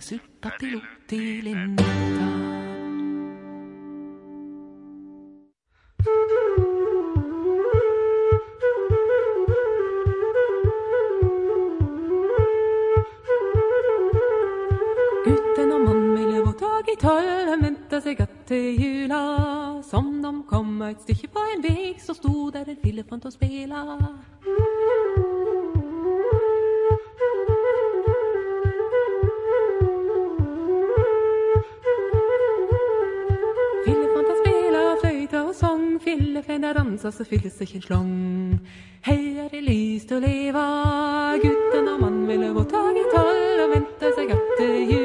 Siltatiluttilinnata. tolv venta seg att til jula. Som de kom et stykke på en vei, så sto der en lillefant og spela. dansa så fylles det ikke slong. Her er det lyst å leve gutten og mannen ville gå tak i tolv og vente seg att det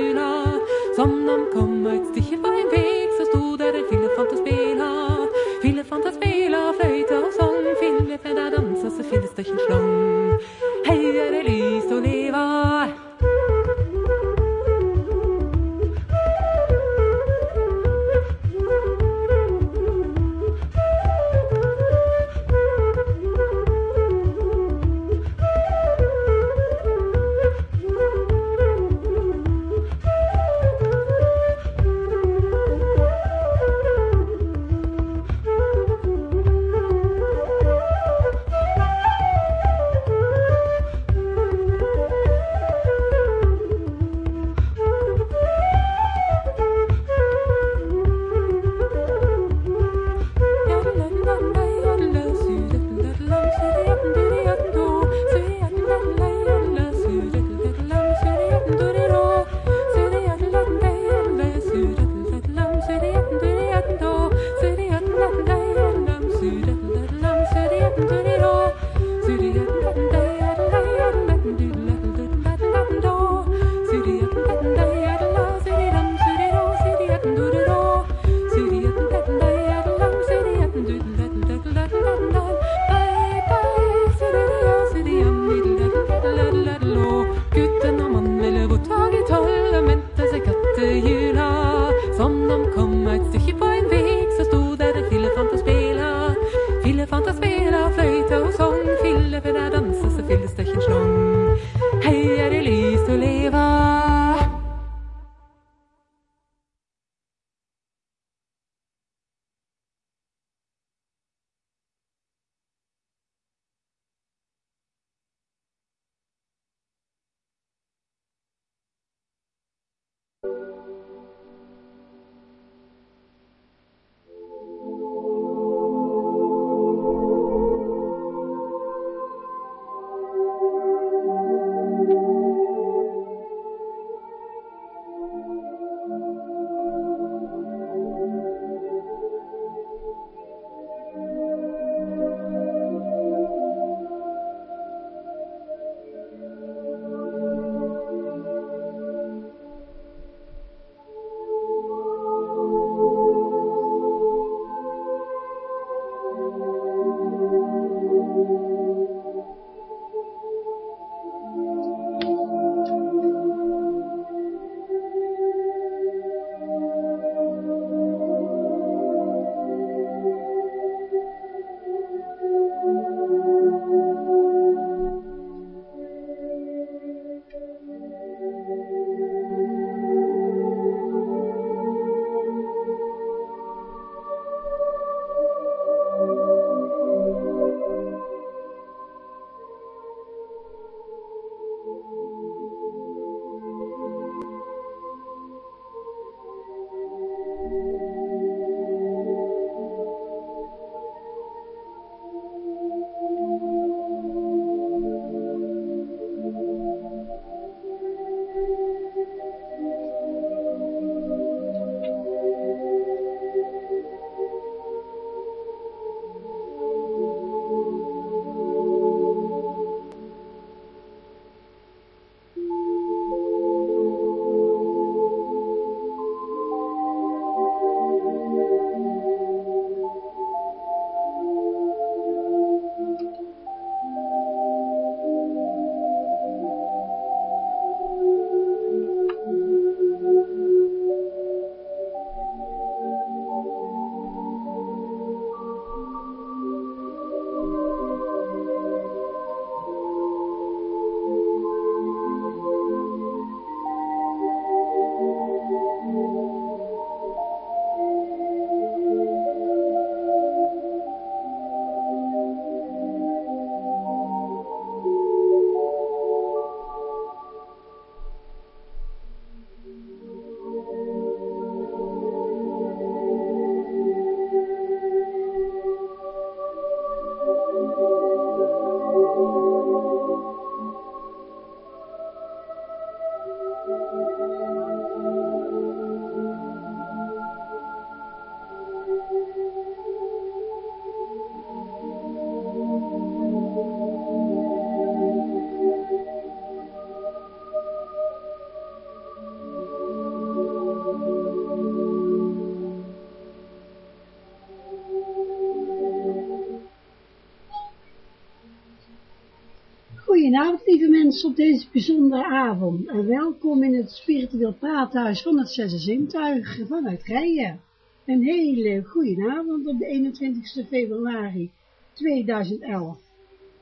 Op deze bijzondere avond. En welkom in het spiritueel praathuis van het Zesde Zintuig vanuit Rijen. Een hele goede avond op de 21 februari 2011.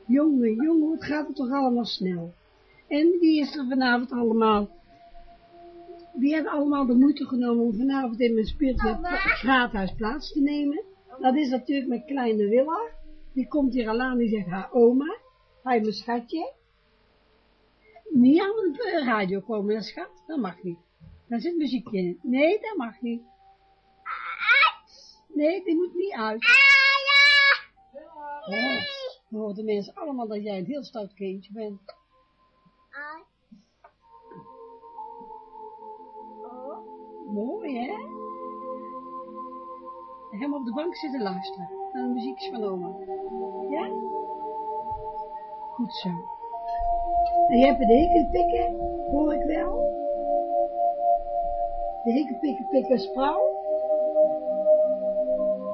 Jongen, jongen, het gaat er toch allemaal snel. En wie is er vanavond allemaal? Wie hebben allemaal de moeite genomen om vanavond in mijn spiritueel praathuis plaats te nemen? Dat is natuurlijk mijn kleine Willa. Die komt hier al aan, die zegt haar oma. Hij mijn schatje. Niet aan de radio komen, schat. Dat mag niet. Daar zit muziekje in. Nee, dat mag niet. Nee, die moet niet uit. Oh, dan horen de mensen allemaal dat jij een heel stout kindje bent. Mooi, hè? Helemaal op de bank zitten luisteren. Naar de muziekjes van oma. Ja? Goed zo. En je hebt de hikken pikken, hoor ik wel. De hikken pikken sprouw.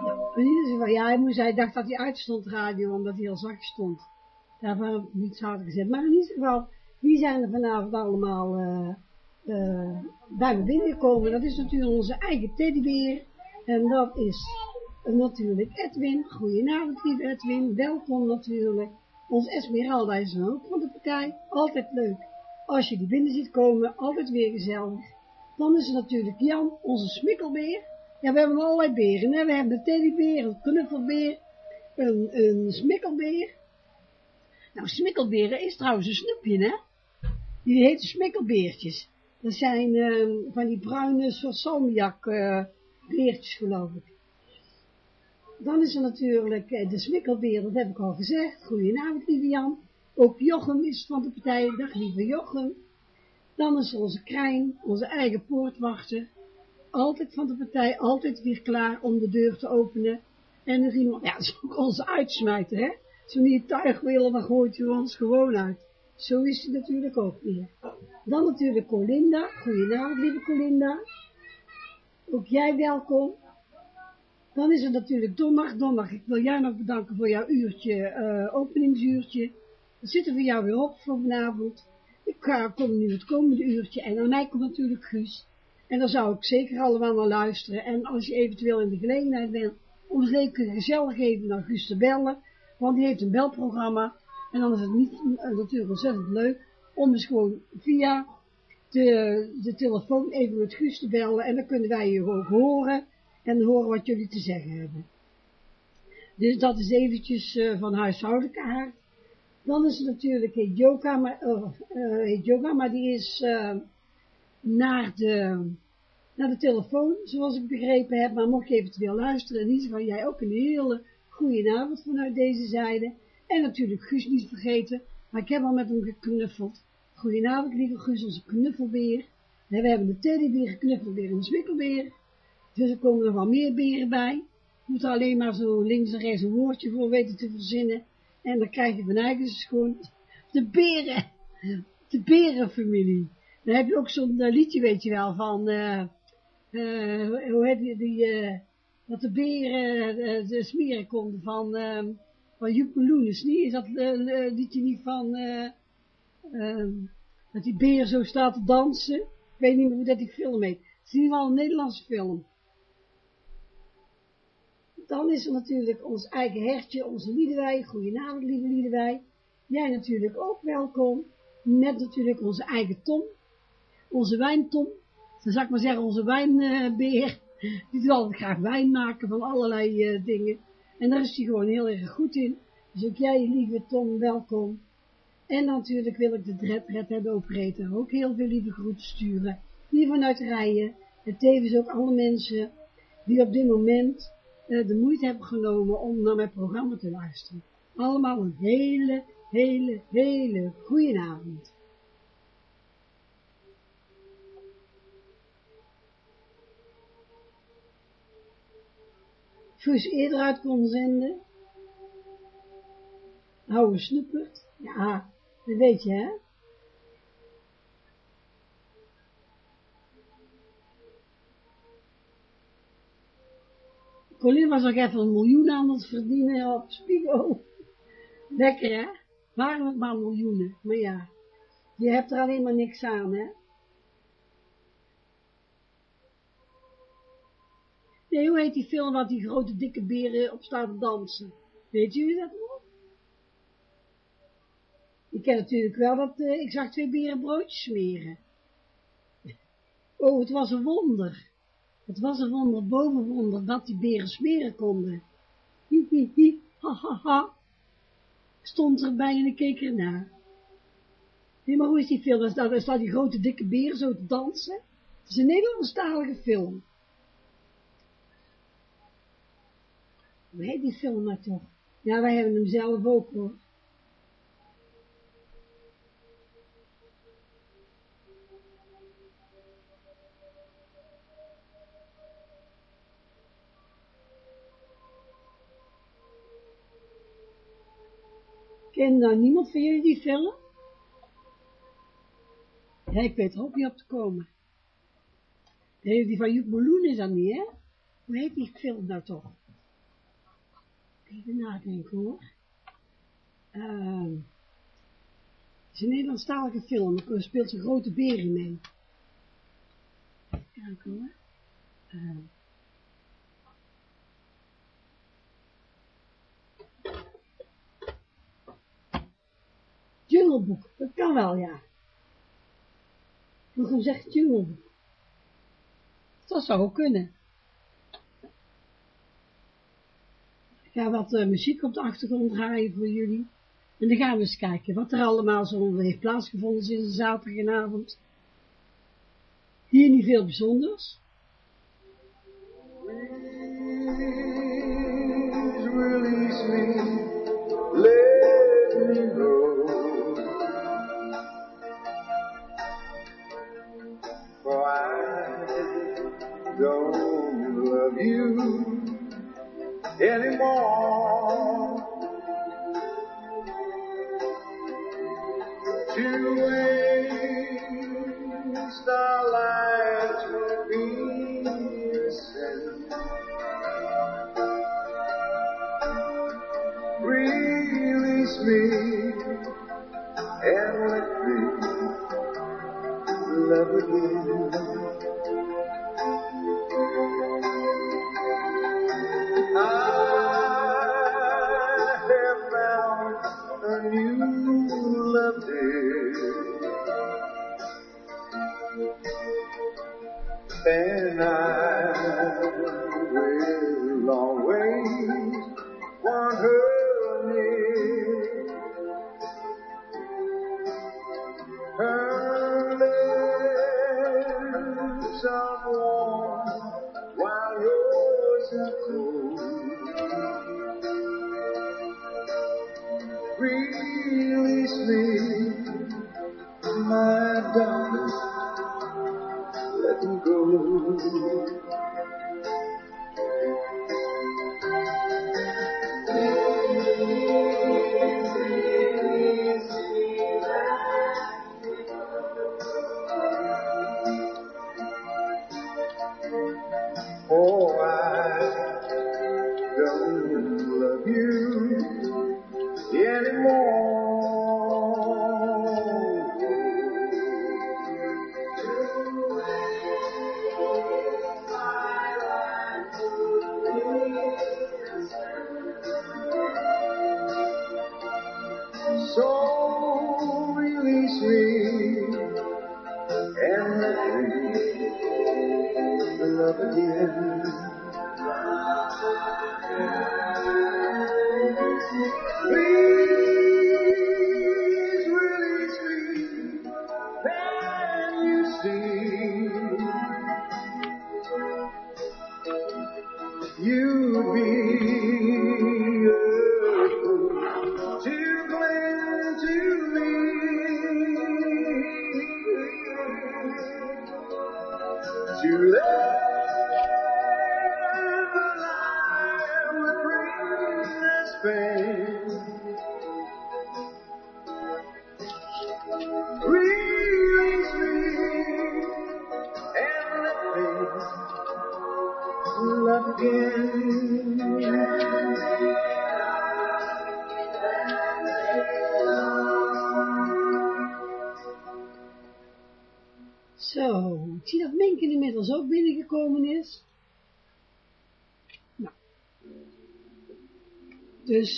Nou, in ieder geval, ja, hij, moest, hij dacht dat hij uitstond radio, omdat hij al zacht stond. Daarvoor heb ik niet harder gezet. Maar in ieder geval, wie zijn er vanavond allemaal uh, uh, bij me binnengekomen? Dat is natuurlijk onze eigen teddybeer. En dat is natuurlijk Edwin. Goedenavond, lieve Edwin. Welkom natuurlijk. Ons Esmeralda is een ook van de partij. Altijd leuk. Als je die binnen ziet komen, altijd weer gezellig. Dan is er natuurlijk Jan, onze smikkelbeer. Ja, we hebben allerlei beren. Hè? We hebben een teddybeer, een knuffelbeer, een, een smikkelbeer. Nou, smikkelberen is trouwens een snoepje, hè? Die heten smikkelbeertjes. Dat zijn uh, van die bruine soort salmiak uh, beertjes, geloof ik. Dan is er natuurlijk uh, de smikkelbeer, dat heb ik al gezegd. Goedenavond, lieve Jan. Ook Jochem is van de partij. Dag, lieve Jochem. Dan is er onze Krijn, onze eigen poortwachter. Altijd van de partij, altijd weer klaar om de deur te openen. En er iemand, ja, dat is ook onze uitsmijter, hè. Als we niet tuig willen, dan gooit hij ons gewoon uit. Zo is hij natuurlijk ook weer. Dan natuurlijk Colinda. Goedenavond, lieve Colinda. Ook jij welkom. Dan is er natuurlijk Dondag. Dondag, ik wil jij nog bedanken voor jouw uurtje, uh, openingsuurtje. We zitten voor jou weer op voor vanavond. Ik ga, kom nu het komende uurtje en aan mij komt natuurlijk Guus. En daar zou ik zeker allemaal naar luisteren. En als je eventueel in de gelegenheid bent om eens lekker gezellig even naar Guus te bellen, want die heeft een belprogramma. En dan is het niet, uh, natuurlijk ontzettend leuk om dus gewoon via de, de telefoon even met Guus te bellen. En dan kunnen wij je ook horen en horen wat jullie te zeggen hebben. Dus dat is eventjes uh, van huishoudelijke aard. Dan is er natuurlijk heet Joka, maar, heet Joka, maar die is naar, de, naar de telefoon, zoals ik begrepen heb. Maar mocht je eventueel luisteren, in ieder geval jij ook een hele goede avond vanuit deze zijde. En natuurlijk Guus niet vergeten, maar ik heb al met hem geknuffeld. Goedenavond, lieve Guus, onze knuffelbeer. we hebben de teddybeer, geknuffelbeer en de zwikkelbeer. Dus er komen nog wel meer beren bij. Je moet er alleen maar zo links en rechts een woordje voor weten te verzinnen. En dan krijg je van eigenlijk gewoon de beren, de berenfamilie. Dan heb je ook zo'n uh, liedje, weet je wel, van, uh, uh, hoe heet die, die dat de beren de smeren konden van, van Joep Meloenis, niet? Is dat liedje niet van, dat die beer zo staat te dansen? Ik weet niet meer hoe dat die film heet. Het is in ieder geval een Nederlandse film. Dan is er natuurlijk ons eigen hertje, onze Liedewij. Goedenavond, lieve Liedewij. Jij natuurlijk ook welkom. Met natuurlijk onze eigen Tom. Onze wijntom. Dan zou ik maar zeggen, onze wijnbeer. Die doet altijd graag wijn maken van allerlei uh, dingen. En daar is hij gewoon heel erg goed in. Dus ook jij, lieve Tom, welkom. En natuurlijk wil ik de Dread Red Head Operator ook heel veel lieve groeten sturen. Hier vanuit Rijen. En tevens ook alle mensen die op dit moment de moeite hebben genomen om naar mijn programma te luisteren. Allemaal een hele, hele, hele goede avond. Fus eerder uit kon zenden. Oude snoepert. Ja, dat weet je, hè? Colin was ook even een miljoen aan het verdienen op Spigo. Lekker, hè? Waren het maar miljoenen, maar ja, je hebt er alleen maar niks aan, hè. Nee, hoe heet die film waar die grote dikke beren op staan dansen? Weet jullie dat nog? Ik ken natuurlijk wel dat, uh, ik zag twee beren broodjes smeren. Oh, het was een wonder. Het was een wonder boven wonder dat die beren smeren konden. Hi, hi, hi, ha, ha, ha. Stond erbij en ik keek ernaar. Nee, maar hoe is die film? Daar staat die grote dikke beren zo te dansen. Het is een Nederlandstalige film. Hoe heet die film nou toch? Ja, wij hebben hem zelf ook hoor. Ken nou niemand van jullie die film? Ja, ik weet er ook niet op te komen. Die van Joep Meloen is dat niet, hè? Hoe heet die film nou toch? Even nadenken hoor. Uh, het is een Nederlandstalige film, er speelt een grote beren mee. Kijken hoor. Uh, Jungleboek, dat kan wel, ja. Gewoon zeggen Jungleboek. Dat zou kunnen. Ik ga wat uh, muziek op de achtergrond draaien voor jullie. En dan gaan we eens kijken wat er allemaal zo heeft plaatsgevonden sinds zaterdagavond. Hier niet veel bijzonders. You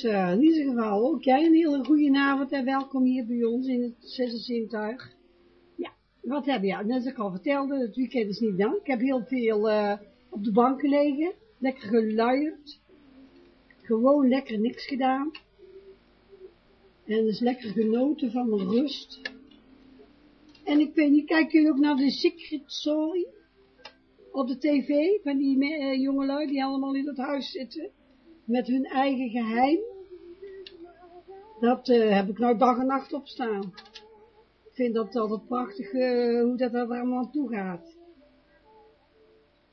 Dus uh, in ieder geval ook jij een hele goede avond en welkom hier bij ons in het Zessenzintuig. Ja, wat heb je? Net als ik al vertelde, het weekend is niet dan. Ik heb heel veel uh, op de bank gelegen, lekker geluierd. Gewoon lekker niks gedaan. En dus lekker genoten van mijn rust. En ik weet niet, kijken jullie ook naar de Secret Story? Op de tv, van die uh, jongelui die allemaal in het huis zitten. Met hun eigen geheim. Dat uh, heb ik nou dag en nacht op staan. Ik vind dat altijd prachtig uh, hoe dat, er allemaal toe gaat.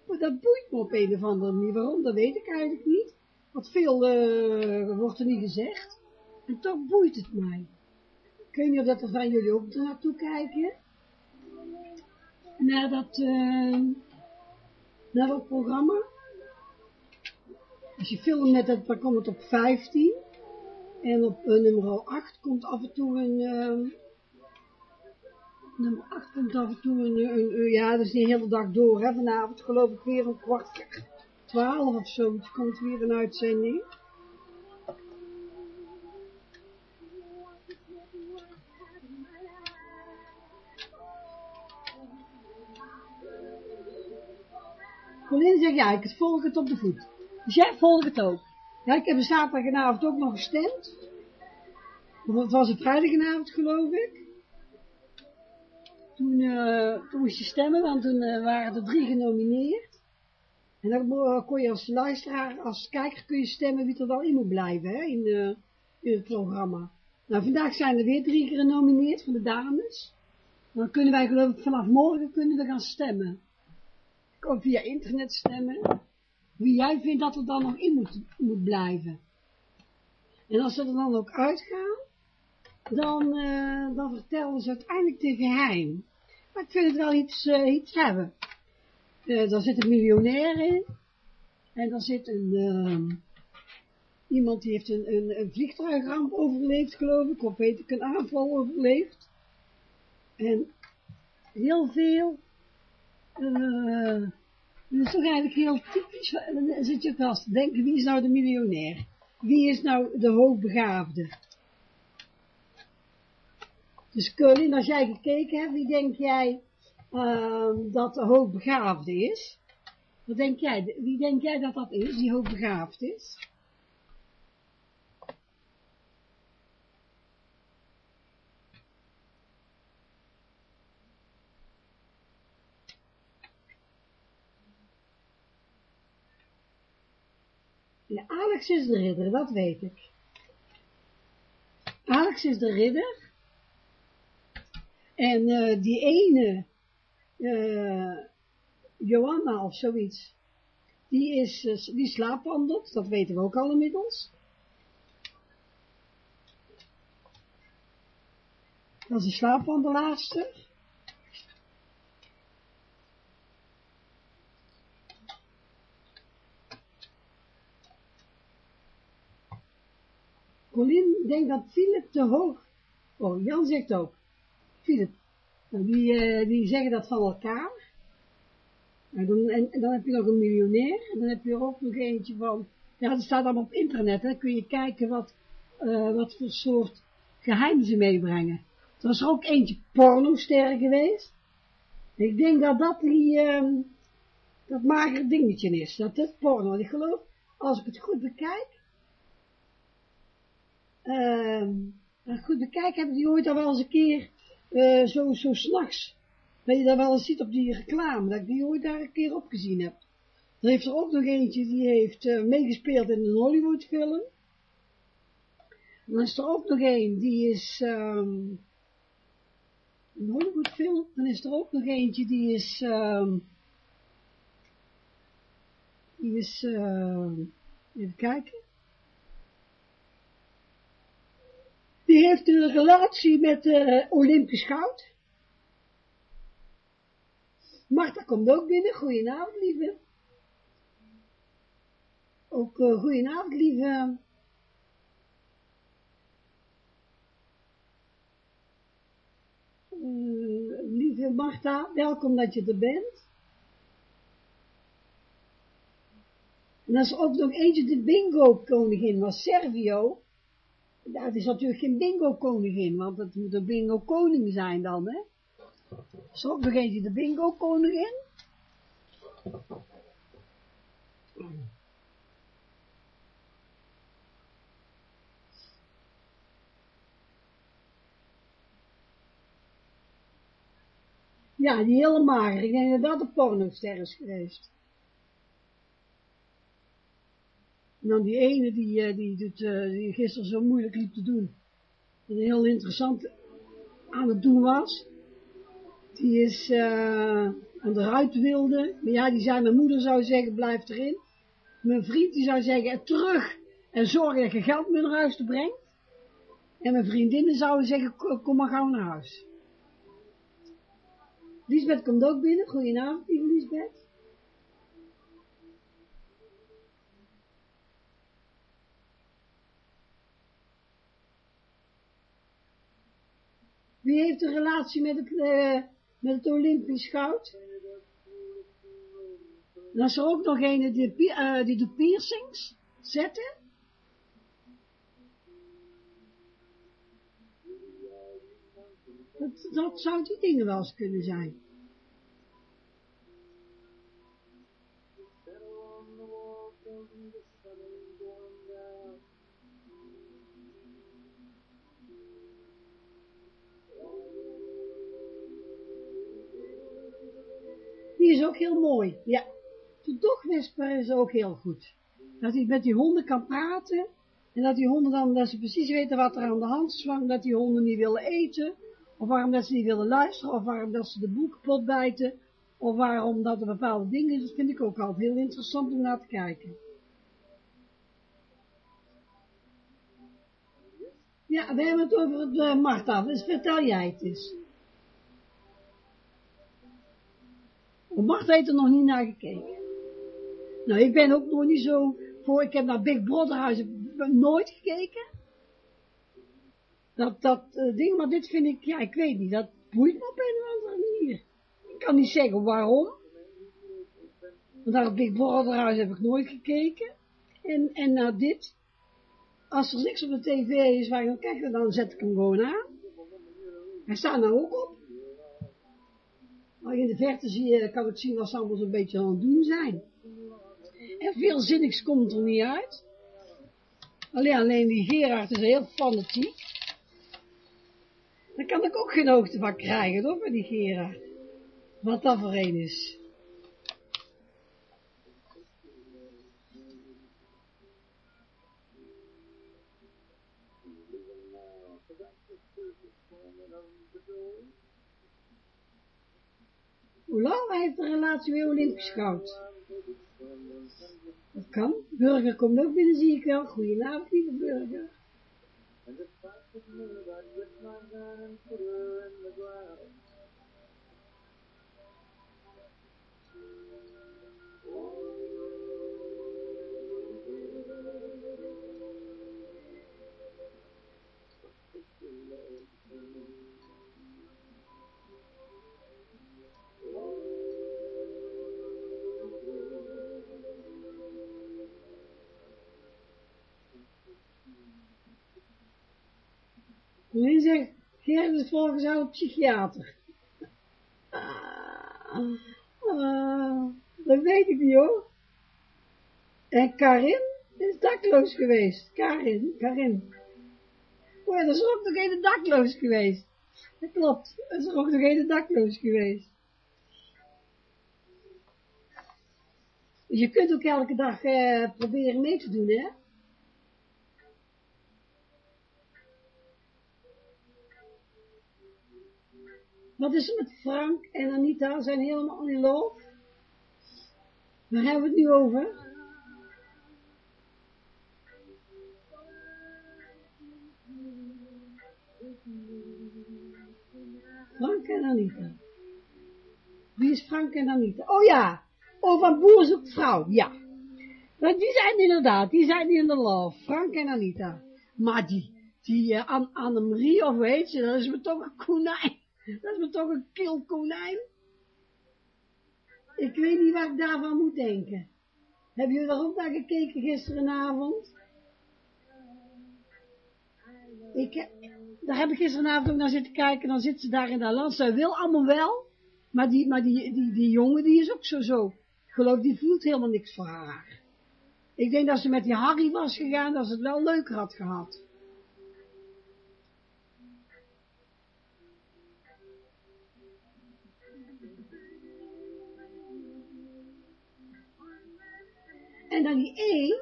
Maar dat boeit me op een of andere manier. Waarom, dat weet ik eigenlijk niet. Want veel wordt er niet gezegd. En toch boeit het mij. Ik weet niet of dat er van jullie ook naartoe kijken. Naar dat, naar dat programma. Als je filmt met het, dan komt het op 15. En op uh, nummer 8 komt af en toe een, uh, nummer 8 komt af en toe een, een, ja, dat is de hele dag door, hè. Vanavond geloof ik weer een kwart 12 of zo, komt weer een uitzending. Colin zegt, ja, ik volg het op de voet. Dus jij volgt het ook. Ja, ik heb zaterdagavond ook nog gestemd. Het was een vrijdagavond, geloof ik. Toen, uh, toen moest je stemmen, want toen uh, waren er drie genomineerd. En dan kon je als luisteraar, als kijker, kun je stemmen wie er wel in moet blijven, hè, in, het programma. Nou, vandaag zijn er weer drie genomineerd van de dames. Dan kunnen wij geloof ik vanaf morgen kunnen we gaan stemmen ook via internet stemmen, wie jij vindt dat er dan nog in moet, moet blijven. En als ze er dan ook uitgaan, dan, uh, dan vertellen ze uiteindelijk de geheim. Maar ik vind het wel iets, uh, iets hebben. Uh, daar zit een miljonair in. En daar zit een, uh, iemand die heeft een, een, vliegtuigramp overleefd, geloof ik. Of weet ik, een aanval overleefd. En heel veel dat is toch eigenlijk heel typisch, dan zit je vast te denken, wie is nou de miljonair? Wie is nou de hoogbegaafde? Dus Colin, als jij gekeken hebt, wie denk jij uh, dat de hoogbegaafde is? Wat denk jij, wie denk jij dat dat is, die hoogbegaafd is? Alex is de ridder, dat weet ik. Alex is de ridder. En uh, die ene, uh, Johanna of zoiets, die, is, uh, die slaapwandelt, dat weten we ook al inmiddels. Dat is een slaapwandelaarster. Colin denkt dat Philip te hoog. Oh, Jan zegt ook. Philip. Nou, die, uh, die zeggen dat van elkaar. En dan, en, dan heb je nog een miljonair. En dan heb je er ook nog eentje van. Ja, dat staat allemaal op internet. Hè. Dan kun je kijken wat, uh, wat voor soort geheim ze meebrengen. Er was er ook eentje pornoster geweest. Ik denk dat dat die, uh, dat mager dingetje is. Dat het porno. Ik geloof, als ik het goed bekijk, goed bekijken, hebben die ooit al wel eens een keer, uh, zo, zo s'nachts, dat je daar wel eens ziet op die reclame, dat ik die ooit daar een keer op gezien heb. Er heeft er ook nog eentje, die heeft uh, meegespeeld in een Hollywood film. En dan is er ook nog een, die is, um, een Hollywood film, dan is er ook nog eentje, die is, um, die is, uh, even kijken. Die heeft een relatie met uh, Olympisch goud. Marta komt ook binnen. Goedenavond, lieve. Ook uh, goedenavond, lieve. Uh, lieve Marta, welkom dat je er bent. En er ook nog eentje de bingo-koningin, was Servio. Dat is natuurlijk geen bingo-koningin, want het moet een bingo-koning zijn dan, hè. Is er eentje de bingo-koningin. Ja, die hele mager. Ik denk dat dat de pornoster is geweest. En dan die ene die, eh, die, doet, eh, die gisteren zo moeilijk liep te doen. En heel interessant aan het doen was. Die is uh, aan de ruit wilde. Maar ja, die zei, mijn moeder zou zeggen, blijf erin. Mijn vriend die zou zeggen, terug. En zorg dat je geld mee naar huis te brengt. En mijn vriendinnen zouden zeggen, kom maar gauw naar huis. Lisbeth komt ook binnen. Goedenavond, lieve Lisbeth. Wie heeft een relatie met het, uh, met het Olympisch goud? Dan er ook nog een die, uh, die de piercings zetten. Dat, dat zou die dingen wel eens kunnen zijn. Heel mooi, ja. De dogwhisper is ook heel goed. Dat hij met die honden kan praten. En dat die honden dan, dat ze precies weten wat er aan de hand is. Dat die honden niet willen eten of waarom dat ze niet willen luisteren, of waarom dat ze de boek kapot bijten, of waarom dat er bepaalde dingen, dat vind ik ook altijd heel interessant om naar te kijken. Ja, we hebben het over het uh, dus vertel jij het eens. Oh, Marta heeft er nog niet naar gekeken. Nou, ik ben ook nog niet zo voor, ik heb naar Big Brother nooit gekeken dat, dat uh, ding, maar dit vind ik, ja, ik weet niet, dat boeit me op een of andere manier. Ik kan niet zeggen waarom. Want naar Big Brother heb ik nooit gekeken. En, en naar dit, als er niks op de tv is waar ik naar kijk, dan zet ik hem gewoon aan. Hij staat nou ook op. Maar in de verte zie je, kan ik zien wat ze allemaal zo'n beetje aan het doen zijn. En veel zinnigs komt er niet uit. Alleen, alleen die Gerard is heel fanatiek. Daar kan ik ook geen hoogte van krijgen, hoor, van die Gerard. Wat dat voor een is. Hoe lang heeft de relatie weer Olympisch goud? Dat kan. Burger komt ook binnen, zie ik wel. Goedenavond, lieve burger. En zegt, Gerrit is volgens jou psychiater. Ah, ah, dat weet ik niet hoor. En Karin is dakloos geweest. Karin, Karin. Oh ja, er is ook nog een dakloos geweest. Dat klopt, er is ook nog een dakloos geweest. Dus je kunt ook elke dag eh, proberen mee te doen, hè. Wat is er met Frank en Anita? Zijn helemaal in love? Waar hebben we het nu over? Frank en Anita. Wie is Frank en Anita? Oh ja, oh van Boer zoekt vrouw, ja. Want die zijn inderdaad, die zijn in de love, Frank en Anita. Maar die, die uh, Annemarie of weet je, dat is me toch een konijn. Dat is me toch een kil konijn. Ik weet niet wat ik daarvan moet denken. Hebben jullie daar ook naar gekeken gisterenavond? Ik, daar heb ik gisterenavond ook naar zitten kijken, dan zit ze daar in dat land. Zij wil allemaal wel, maar die, maar die, die, die jongen die is ook zo zo. Ik geloof, die voelt helemaal niks voor haar. Ik denk dat ze met die Harry was gegaan, dat ze het wel leuker had gehad. En dan die één,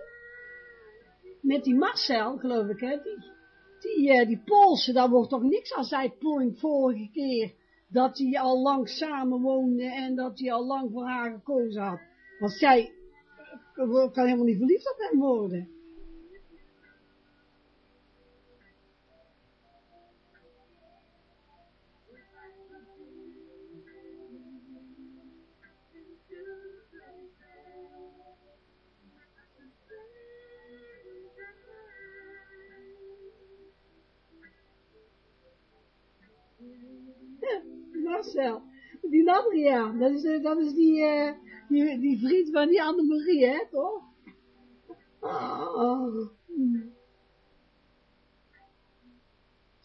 met die Marcel, geloof ik, hè, die, die, eh, die Poolse, daar wordt toch niks als zij point vorige keer, dat hij al lang samen woonde en dat hij al lang voor haar gekozen had. Want zij kan helemaal niet verliefd op hem worden. Ja, dat is, eh, dat is die, eh, die, die vriend van die Annemarie, hè, toch? Oh.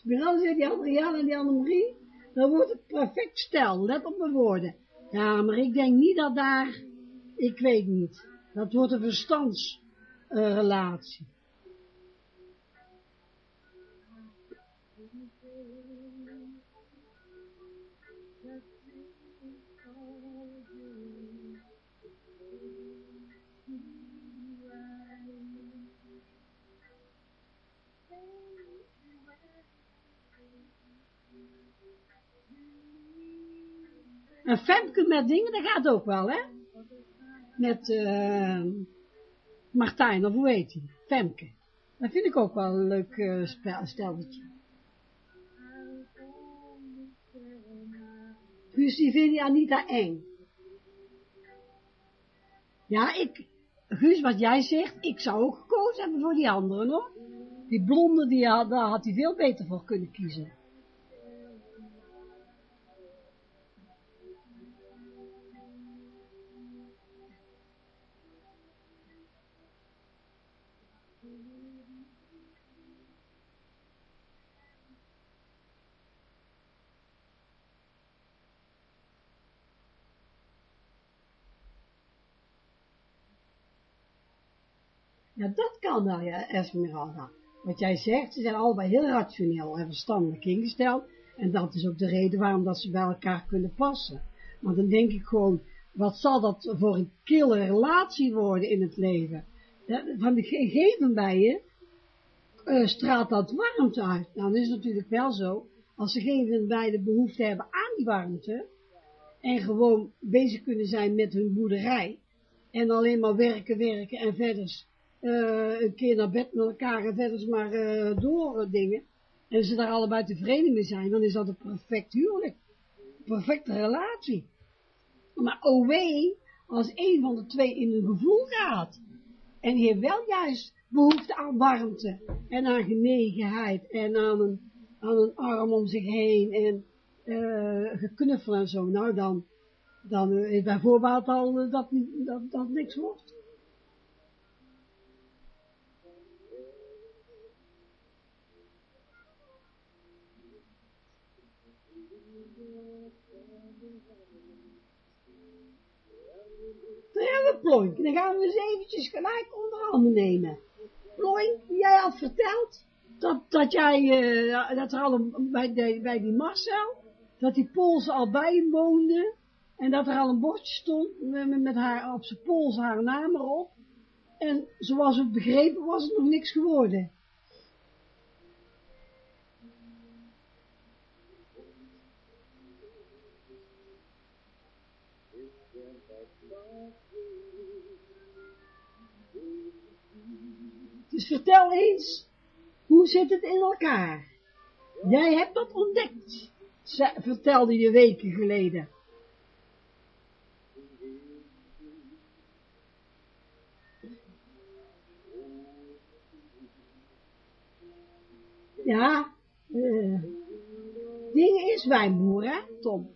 ben altijd die Adriaan en die Annemarie, dan wordt het perfect stel, let op mijn woorden. Ja, maar ik denk niet dat daar, ik weet niet, dat wordt een verstandsrelatie. En Femke met dingen, dat gaat ook wel, hè? Met eh Martijn, of hoe heet hij? Femke. Dat vind ik ook wel een leuk stelletje. Guus, die vind je Anita eng. Ja, ik, Guus, wat jij zegt, ik zou ook gekozen hebben voor die anderen, hoor. Die blonde, die had, daar had hij veel beter voor kunnen kiezen. Ja, dat kan nou, ja, Esmeralda. Wat jij zegt, ze zijn allebei heel rationeel en verstandelijk ingesteld. En dat is ook de reden waarom dat ze bij elkaar kunnen passen. Maar dan denk ik gewoon, wat zal dat voor een kille relatie worden in het leven? Van de ge- geven bij je eh, straalt dat warmte uit. Nou, dan is natuurlijk wel zo, als ze geven bij de behoefte hebben aan die warmte, en gewoon bezig kunnen zijn met hun boerderij, en alleen maar werken, werken en verder eh, een keer naar bed met elkaar en verder maar eh, door eh, dingen, en ze daar allebei tevreden mee zijn, dan is dat een perfect huwelijk. Een perfecte relatie. Maar oh wee, als een van de twee in een gevoel gaat, en die heeft wel juist behoefte aan warmte, en aan genegenheid, en aan een, aan een arm om zich heen, en eh geknuffel en zo, nou dan, dan is bijvoorbeeld al dat, dat, dat niks wordt. Dan gaan we eens eventjes gelijk onder handen nemen. Ploink, jij had verteld dat, dat jij, eh, dat er al een, bij, bij die Marcel, dat die Poolse al bij hem woonde. En dat er al een bordje stond met, met haar, op zijn Pools haar naam erop. En zoals het begrepen was het nog niks geworden. Dus vertel eens, hoe zit het in elkaar? Jij hebt dat ontdekt, vertelde je weken geleden. Ja, eh, dingen is wijnboer, hè, Tom?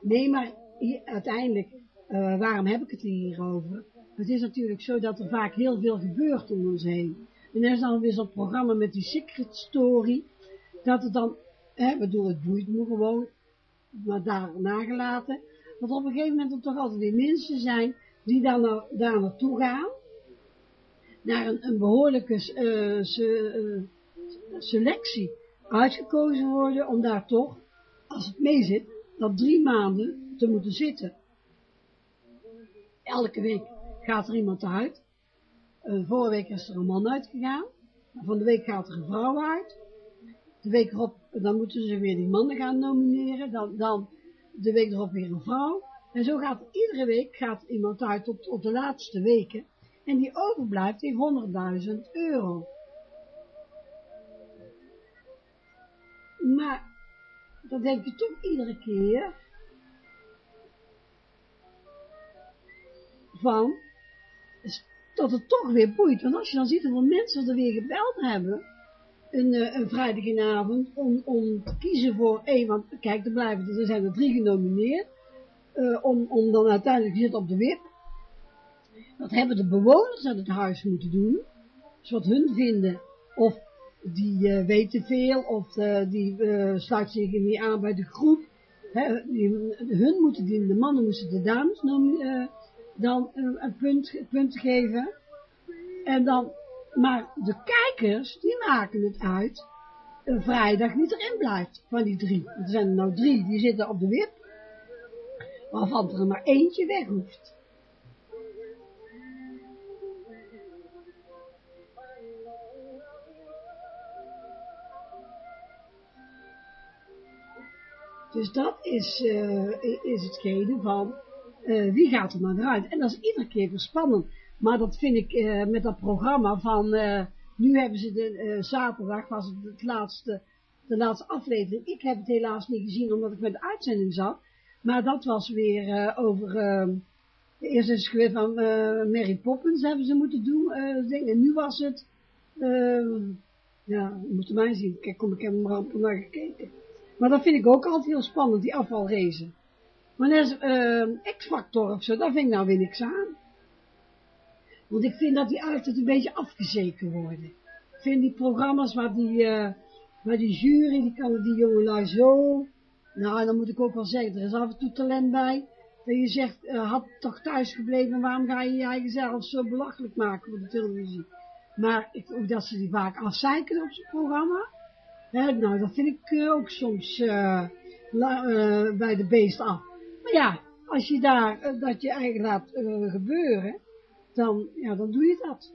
Nee, maar uiteindelijk, uh, waarom heb ik het hierover? Het is natuurlijk zo dat er vaak heel veel gebeurt om ons heen. En er is dan weer zo'n programma met die secret story, dat het dan, hè, bedoel, het boeit me gewoon, maar daar nagelaten, dat op een gegeven moment er toch altijd weer mensen zijn, die dan naar, daar naartoe gaan, naar een, behoorlijke se, uh, selectie uitgekozen worden, om daar toch, als het mee zit, dat drie maanden te moeten zitten. Elke week gaat er iemand uit. Uh, vorige week is er een man uitgegaan. Van de week gaat er een vrouw uit. De week erop, dan moeten ze weer die mannen gaan nomineren. Dan, dan de week erop weer een vrouw. En zo gaat iedere week gaat iemand uit op, op de laatste weken. En die overblijft die 100.000 euro. Maar, dan denk je toch iedere keer van, dat het toch weer boeit. Want als je dan ziet hoeveel mensen er weer gebeld hebben, een, uh, een vrijdagavond, om, om te kiezen voor één, want kijk, er blijven er zijn er drie genomineerd, uh, om, om dan uiteindelijk, zitten op de wip. Dat hebben de bewoners uit het huis moeten doen, dus wat hun vinden, of die uh, weten veel, of die sluiten zich niet aan bij de groep, hun moeten die, de mannen moesten de dames dan een punt, punt geven. En dan, maar de kijkers, die maken het uit, een vrijdag niet erin blijft van die drie. Er zijn er nou drie, die zitten op de wip, waarvan er maar eentje weg hoeft. Dus dat is, uh, is hetgene van wie gaat er nou eruit? En dat is iedere keer weer spannend. Maar dat vind ik uh, met dat programma van, uh, nu hebben ze de zaterdag, was het, laatste, de laatste aflevering. Ik heb het helaas niet gezien omdat ik met de uitzending zat. Maar dat was weer over, ehm, eerst is het geweest van Mary Poppins hebben ze moeten doen. en nu was het, ehm, ja, moet mij zien. Kijk, kom, ik heb er maar naar gekeken. Maar dat vind ik ook altijd heel spannend, die afvalrace. Maar dat is uh, X-factor of zo, daar vind ik nou weer niks aan. Want ik vind dat die altijd een beetje afgezeken worden. Ik vind die programma's waar die, uh, waar die jury, die kan die jongelui zo... Nou, dan moet ik ook wel zeggen, er is af en toe talent bij. Dat je zegt, uh, had toch thuis gebleven, waarom ga je je eigen zelf zo belachelijk maken voor de televisie? Maar ik, ook dat ze die vaak afzeiken op zijn programma. Nou, dat vind ik uh, ook soms uh, bij de beest af. Maar ja, als je daar uh, dat je eigen laat uh, gebeuren, dan, ja, dan doe je dat.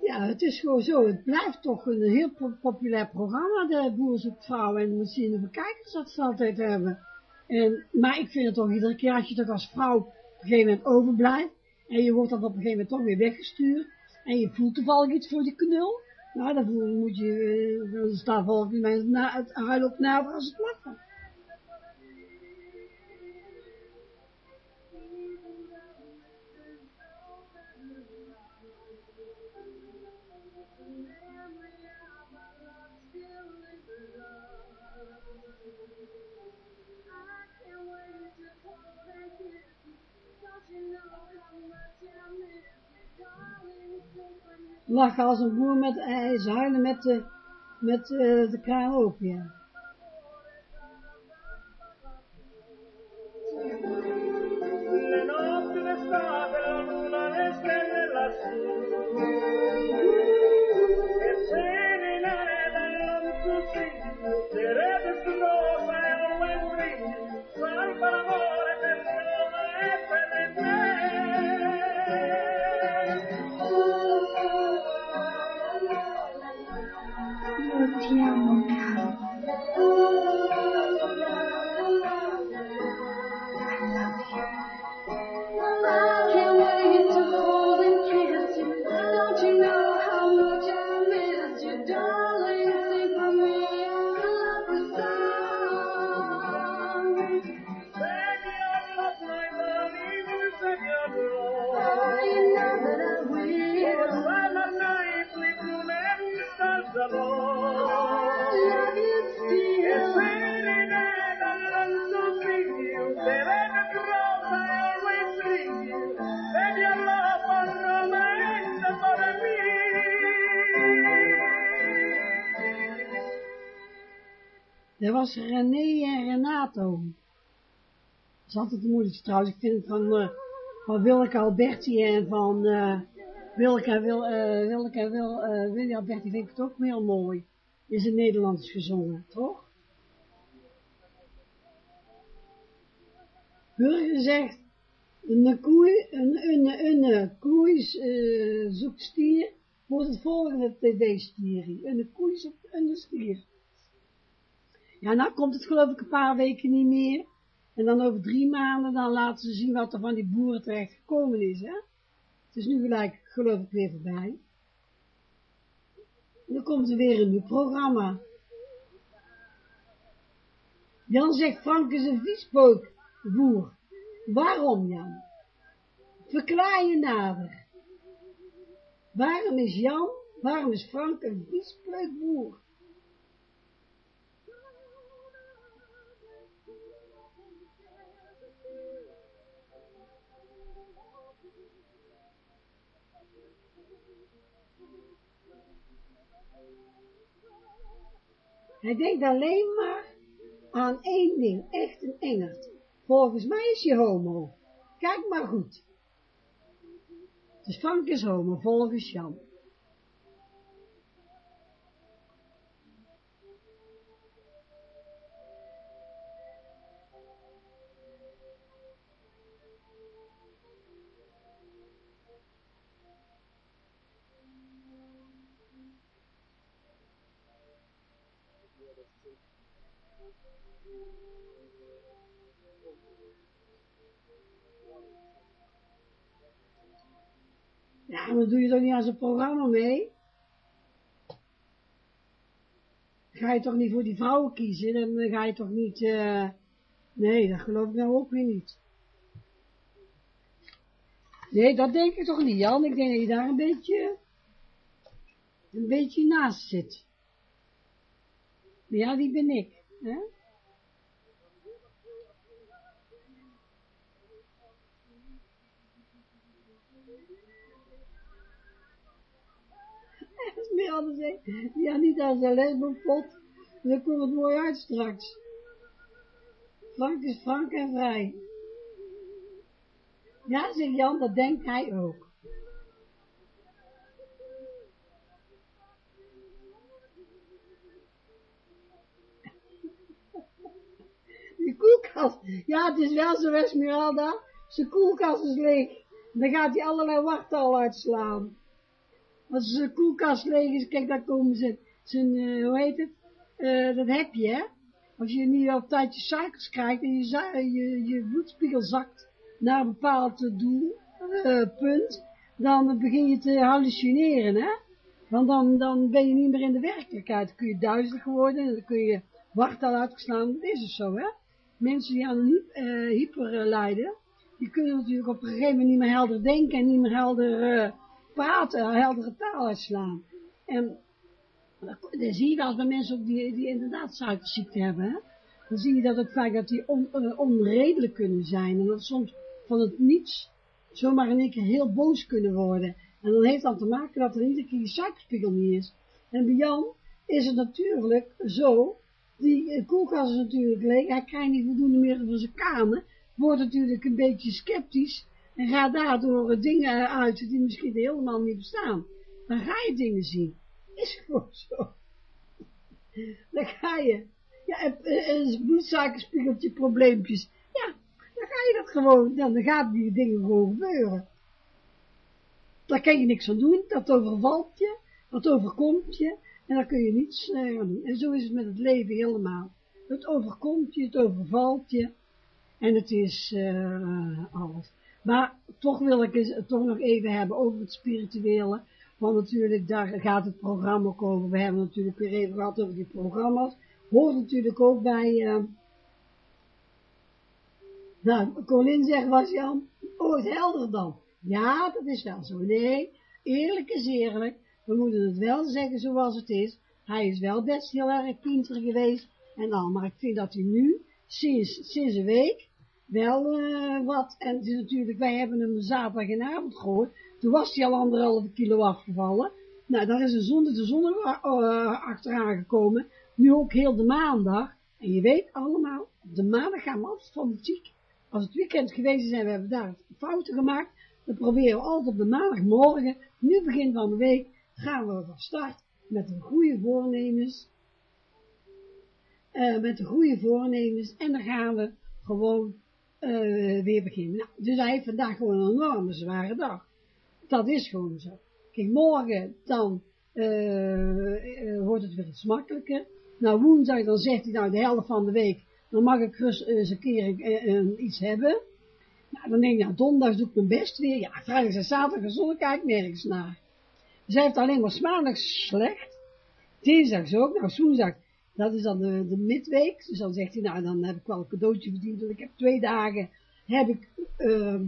Ja, het is gewoon zo. Het blijft toch een heel populair programma, de Boer zoekt vrouw. En zien de kijkers dat ze altijd hebben. En, maar ik vind het toch iedere keer als je toch als vrouw op een gegeven moment overblijft. En je wordt dan op een gegeven moment toch weer weggestuurd. En je voelt toevallig iets voor die knul. Nou, dan moet je, dan staat volgens mij het huilen op nader als het lachen. Lachen als een boer met ijs, huilen met de, met uh, de kraan open, ja. René en Renato. Dat is altijd de moeilijkste trouwens. Ik vind het van, uh, van Willeke Alberti en van uh, Wil, uh, Willeke en Wil, uh, Willy Alberti vind ik het ook heel mooi. Is in Nederlands gezongen, toch? Burger zegt, een koei, een, een, een koei zoekt stier, wordt het volgende tv-stier. Een koei zoekt een stier. Ja, nou komt het geloof ik een paar weken niet meer. En dan over drie maanden, dan laten ze zien wat er van die boeren terecht gekomen is, hè. Het is nu gelijk, geloof ik, weer voorbij. En dan komt er weer een nieuw programma. Jan zegt, Frank is een viespookboer. Waarom, Jan? Verklaar je nader. Waarom is Jan, waarom is Frank een viespeukboer? Hij denkt alleen maar aan één ding, echt een engert. Volgens mij is je homo. Kijk maar goed. Dus Frank is homo, volgens Jan. Maar doe je toch niet aan zijn programma mee? Ga je toch niet voor die vrouwen kiezen? Dan ga je toch niet... Uh... Nee, dat geloof ik nou ook weer niet. Nee, dat denk ik toch niet, Jan. Ik denk dat je daar een beetje... een beetje naast zit. Ja, die ben ik. Hè? Ja niet als een lesbopot, dan komt het mooi uit straks. Frank is frank en vrij. Ja, zegt Jan, dat denkt hij ook. Die koelkast, ja het is wel zo Esmeralda, zijn koelkast is leeg. Dan gaat hij allerlei wartaal uitslaan. Als de koelkast leeg is, kijk, daar komen ze, zijn, uh, hoe heet het, uh, dat heb je, hè. Als je niet op tijd je suikers krijgt en je, je, je bloedspiegel zakt naar een bepaald doel, uh, punt, dan begin je te hallucineren, hè. Want dan, dan ben je niet meer in de werkelijkheid. Dan kun je duizelig worden en dan kun je wartaal uitgeslaan. Dat is het zo, hè. Mensen die aan een hyper lijden, die kunnen natuurlijk op een gegeven moment niet meer helder denken en niet meer helder praten, heldere taal uitslaan. En dan zie je wel eens bij mensen ook die, die inderdaad suikerziekte hebben, dan zie je dat het vaak dat die on, uh, onredelijk kunnen zijn. En dat soms van het niets zomaar in één keer heel boos kunnen worden. En dan heeft dat te maken dat er iedere keer die suikerspiegel niet is. En bij Jan is het natuurlijk zo, die koelkast is natuurlijk leeg, hij krijgt niet voldoende meer van zijn kamer, wordt natuurlijk een beetje sceptisch en ga daardoor dingen uit die misschien helemaal niet bestaan. Dan ga je dingen zien. Is gewoon zo. Dan ga je. Ja, een bloedsuikerspiegeltje probleempjes. Ja, dan ga je dat gewoon, dan gaat die dingen gewoon gebeuren. Daar kan je niks aan doen, dat overvalt je, dat overkomt je, en daar kun je niets aan doen. En zo is het met het leven helemaal. Het overkomt je, het overvalt je, en het is uh, alles. Maar toch wil ik het toch nog even hebben over het spirituele. Want natuurlijk, daar gaat het programma over. We hebben natuurlijk weer even gehad over die programma's. Hoort natuurlijk ook bij... Uh... Nou, Colin zegt, was Jan ooit helder dan? Ja, dat is wel zo. Nee, eerlijk is eerlijk. We moeten het wel zeggen zoals het is. Hij is wel best heel erg pinter geweest en al. Maar ik vind dat hij nu, sinds, sinds een week, wel uh, wat. En het is natuurlijk, wij hebben hem zaterdag in avond gehoord. Toen was hij al anderhalve kilo afgevallen. Nou, daar is een zonde de zon uh, achteraan gekomen. Nu ook heel de maandag. En je weet allemaal, op de maandag gaan we altijd van muziek. Als het weekend geweest en we hebben daar fouten gemaakt, dan proberen we altijd op de maandagmorgen, nu begin van de week, gaan we van start met de goede voornemens. Uh, met de goede voornemens en dan gaan we gewoon uh, weer beginnen. Nou, dus hij heeft vandaag gewoon een enorme zware dag. Dat is gewoon zo. Kijk, morgen dan uh, wordt het weer iets makkelijker. Nou, woensdag dan zegt hij nou de helft van de week, dan mag ik rust eens een keer iets hebben. Nou, dan denk je, nou, donderdag doe ik mijn best weer. Ja, vrijdag en zaterdag en zondag kijk ik nergens naar. Dus hij heeft alleen maar maandag slecht. Dinsdag ook. Nou, woensdag, dat is dan de, de midweek. Dus dan zegt hij, nou, dan heb ik wel een cadeautje verdiend. Want ik heb twee dagen, heb ik, uh,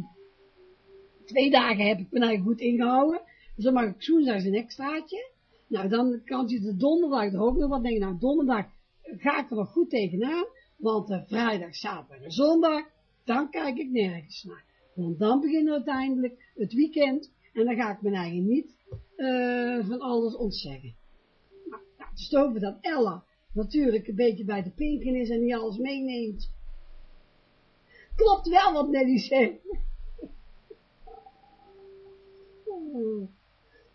twee dagen heb ik me eigenlijk goed ingehouden. Dus dan mag ik woensdag een extraatje. Nou, dan kan je de donderdag er ook nog wat denken. Nou, donderdag ga ik er nog goed tegenaan. Want de vrijdag, zaterdag en zondag, dan kijk ik nergens naar. Want dan begint uiteindelijk het weekend. En dan ga ik mijn eigen niet uh, van alles ontzeggen. Nou, nou, stoven dat Ella natuurlijk een beetje bij de pinken is en niet alles meeneemt. Klopt wel wat Nelly zegt.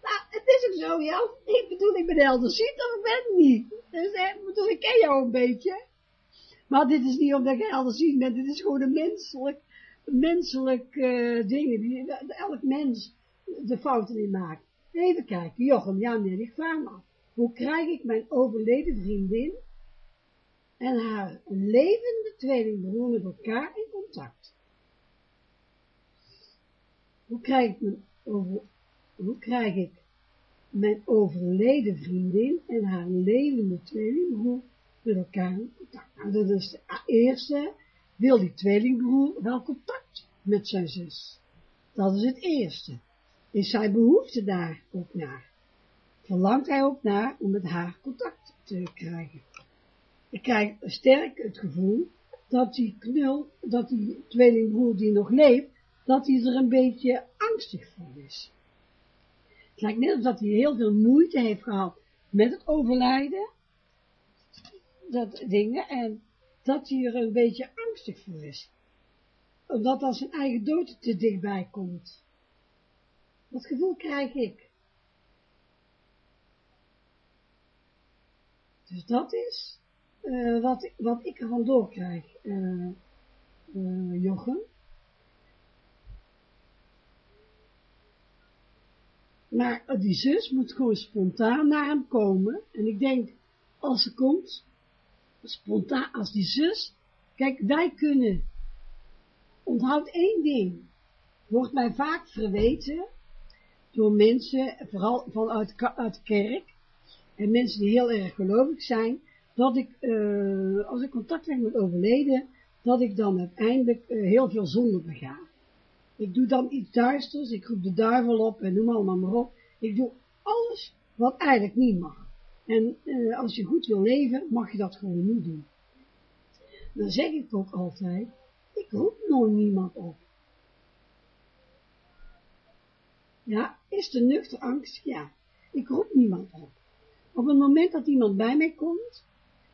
Nou, het is ook zo, ja. Ik bedoel, ik ben helder ziet of ik ben niet. Dus, ik ik ken jou een beetje. Maar dit is niet omdat ik helder ziet ben, dit is gewoon een menselijk, menselijk uh, ding. Die, elk mens de fouten in maakt. Even kijken, Jochem, ja nee, ik vraag. Hoe krijg ik mijn overleden vriendin en haar levende tweelingbroer met elkaar in contact? Hoe krijg ik mijn, hoe krijg ik mijn overleden vriendin en haar levende tweelingbroer met elkaar in contact? Nou, dat is de eerste, wil die tweelingbroer wel contact met zijn zus? Dat is het eerste. Is zijn behoefte daar ook naar? Verlangt hij ook naar om met haar contact te krijgen? Ik krijg sterk het gevoel dat die knul, dat die tweelingbroer die nog leeft, dat hij er een beetje angstig voor is. Het lijkt net alsof hij heel veel moeite heeft gehad met het overlijden, dat dingen, en dat hij er een beetje angstig voor is. Omdat als zijn eigen dood te dichtbij komt. Dat gevoel krijg ik. Dus dat is uh, wat, wat ik ervan doorkrijg, uh, uh, Jochem. Maar die zus moet gewoon spontaan naar hem komen. En ik denk, als ze komt, spontaan, als die zus, kijk, wij kunnen, onthoud één ding, wordt mij vaak verweten, door mensen, vooral vanuit uit kerk, en mensen die heel erg gelovig zijn, dat ik, uh, als ik contact heb met overleden, dat ik dan uiteindelijk uh, heel veel zonde bega. Ik doe dan iets duisters, ik roep de duivel op en noem allemaal maar op. Ik doe alles wat eigenlijk niet mag. En uh, als je goed wil leven, mag je dat gewoon niet doen. Dan zeg ik ook altijd, ik roep nooit niemand op. Ja, is de nuchter angst? Ja. Ik roep niemand op. Op het moment dat iemand bij mij komt,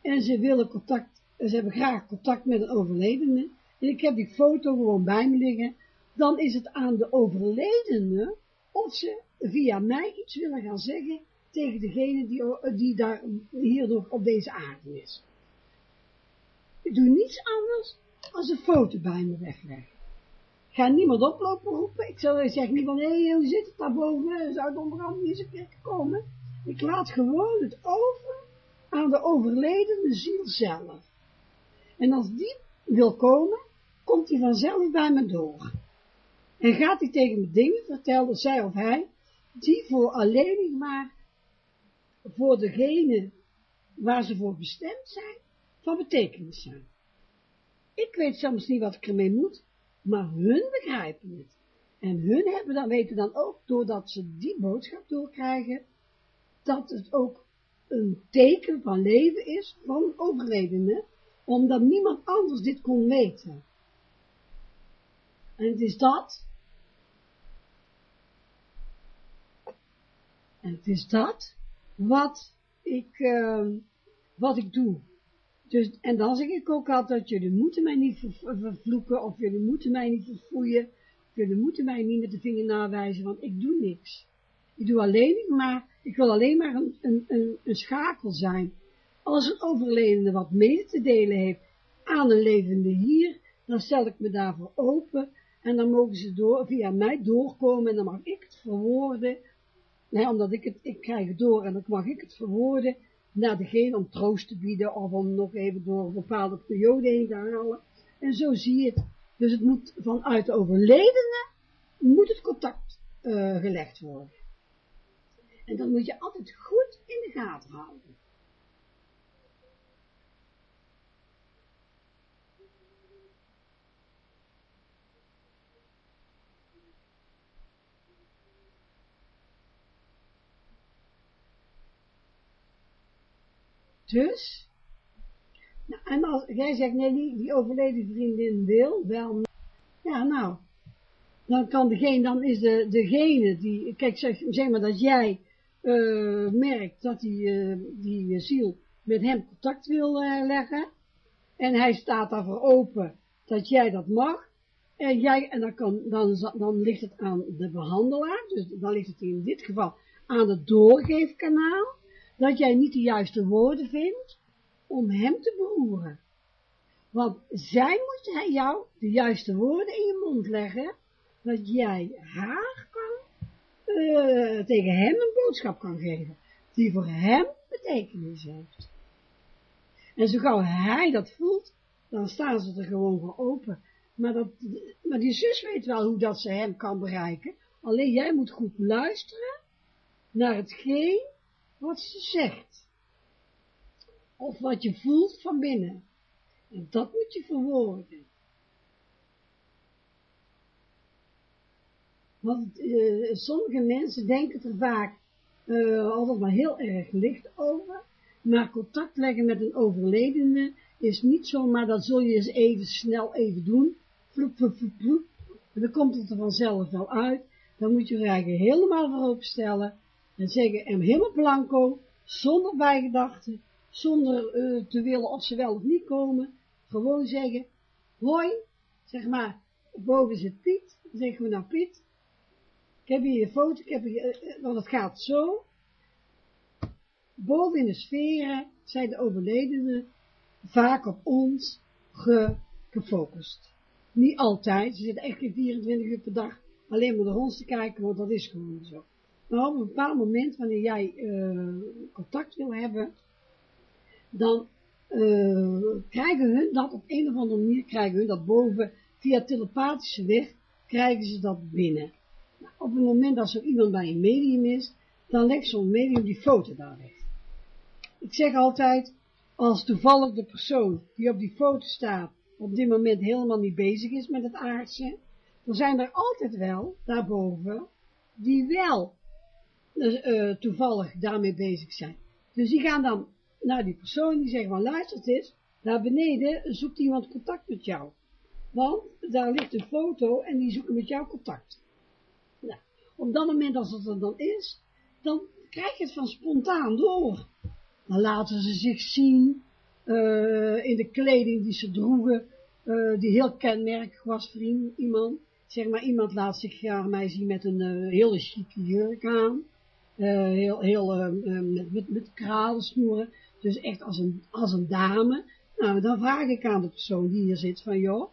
en ze willen contact, ze hebben graag contact met een overledene, en ik heb die foto gewoon bij me liggen, dan is het aan de overledene of ze via mij iets willen gaan zeggen tegen degene die, die daar hier nog op deze aarde is. Ik doe niets anders als een foto bij me wegleggen ga niemand oplopen roepen. Ik zal zeg niet van, hé, hoe zit het daar boven? Zou het onderhand niet eens een keer komen? Ik laat gewoon het over aan de overledene ziel zelf. En als die wil komen, komt hij vanzelf bij me door. En gaat hij tegen me dingen vertellen, zij of hij, die voor alleen maar voor degene waar ze voor bestemd zijn, van betekenis zijn. Ik weet soms niet wat ik ermee moet, maar hun begrijpen het. En hun hebben dan, weten dan ook, doordat ze die boodschap doorkrijgen, dat het ook een teken van leven is van overledene, omdat niemand anders dit kon weten. En het is dat, en het is dat, wat ik, uh, wat ik doe. Dus, en dan zeg ik ook altijd, jullie moeten mij niet vervloeken, of jullie moeten mij niet verfoeien, jullie moeten mij niet met de vinger nawijzen, want ik doe niks. Ik doe alleen maar, ik wil alleen maar een, een, een, schakel zijn. Als een overledene wat mede te delen heeft aan een levende hier, dan stel ik me daarvoor open, en dan mogen ze door, via mij doorkomen, en dan mag ik het verwoorden, nee, omdat ik het, ik krijg door, en dan mag ik het verwoorden, naar degene om troost te bieden of om nog even door een bepaalde periode heen te halen. En zo zie je het. Dus het moet vanuit de overledene, moet het contact uh, gelegd worden. En dat moet je altijd goed in de gaten houden. Dus, nou, en als jij zegt, nee, die, die overleden vriendin wil wel, ja, nou, dan kan degene, dan is de, degene die, kijk, zeg, zeg maar dat jij uh, merkt dat die, uh, die ziel met hem contact wil leggen, en hij staat daarvoor open dat jij dat mag, en jij, en dan, kan, dan, dan ligt het aan de behandelaar, dus dan ligt het in dit geval aan het doorgeefkanaal, dat jij niet de juiste woorden vindt om hem te beroeren. Want zij moet jou de juiste woorden in je mond leggen, dat jij haar kan, uh, tegen hem een boodschap kan geven, die voor hem betekenis heeft. En zo gauw hij dat voelt, dan staan ze er gewoon voor open. Maar, dat, maar die zus weet wel hoe dat ze hem kan bereiken, alleen jij moet goed luisteren naar hetgeen wat ze zegt. Of wat je voelt van binnen. En dat moet je verwoorden. Want uh, sommige mensen denken er vaak uh, altijd maar heel erg licht over. Maar contact leggen met een overledene is niet zomaar, dat zul je eens even snel even doen. Vloep, vloep, vloep, vloep. En dan komt het er vanzelf wel uit. Dan moet je er eigenlijk helemaal voor opstellen en zeggen hem helemaal blanco, zonder bijgedachten, zonder uh, te willen of ze wel of niet komen, gewoon zeggen, hoi, zeg maar, boven zit Piet, dan zeggen we nou Piet, heb hier een foto, ik heb hier, uh, want het gaat zo, boven in de sferen zijn de overledenen vaak op ons ge, gefocust. Niet altijd, ze zitten echt 24 uur per dag alleen maar naar ons te kijken, want dat is gewoon zo. Maar op een bepaald moment, wanneer jij uh, contact wil hebben, dan uh, krijgen hun dat op een of andere manier, krijgen hun dat boven, via telepathische weg, krijgen ze dat binnen. Op het moment dat zo iemand bij een medium is, dan legt zo'n medium die foto daar weg. Ik zeg altijd, als toevallig de persoon die op die foto staat, op dit moment helemaal niet bezig is met het aardse, dan zijn er altijd wel, daarboven, die wel uh, toevallig daarmee bezig zijn. Dus die gaan dan naar die persoon, die zeggen van luister het eens, daar beneden zoekt iemand contact met jou. Want daar ligt een foto en die zoeken met jou contact. Op dat moment als het er dan is, dan krijg je het van spontaan door. Dan laten ze zich zien uh, in de kleding die ze droegen, uh, die heel kenmerkig was voor iemand. Zeg maar, iemand laat zich graag mij zien met een uh, hele chique jurk aan. Heel, heel uh, met, met, met kralensnoeren, dus echt als een, als een dame. Nou, dan vraag ik aan de persoon die hier zit van, joh,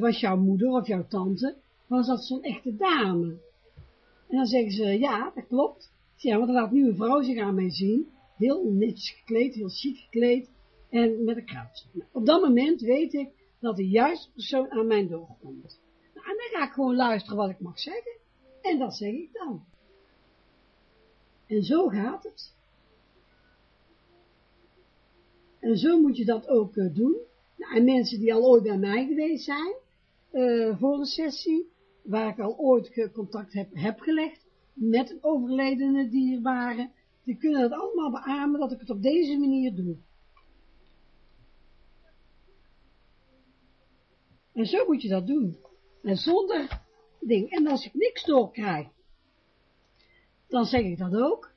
was jouw moeder of jouw tante, was dat zo'n echte dame? En dan zeggen ze, ja, dat klopt. Ja, want dan laat nu een vrouw zich aan mij zien, heel netjes gekleed, heel chic gekleed, en met een kruis. Nou, op dat moment weet ik dat de juiste persoon aan mijn doorkomt. Nou, en dan ga ik gewoon luisteren wat ik mag zeggen, en dat zeg ik dan. En zo gaat het. En zo moet je dat ook uh, doen. Nou, en mensen die al ooit bij mij geweest zijn, uh, voor een sessie, waar ik al ooit contact heb, heb gelegd, met overledene dierbare, die kunnen het allemaal beamen dat ik het op deze manier doe. En zo moet je dat doen. En zonder ding. En als ik niks doorkrijg, dan zeg ik dat ook.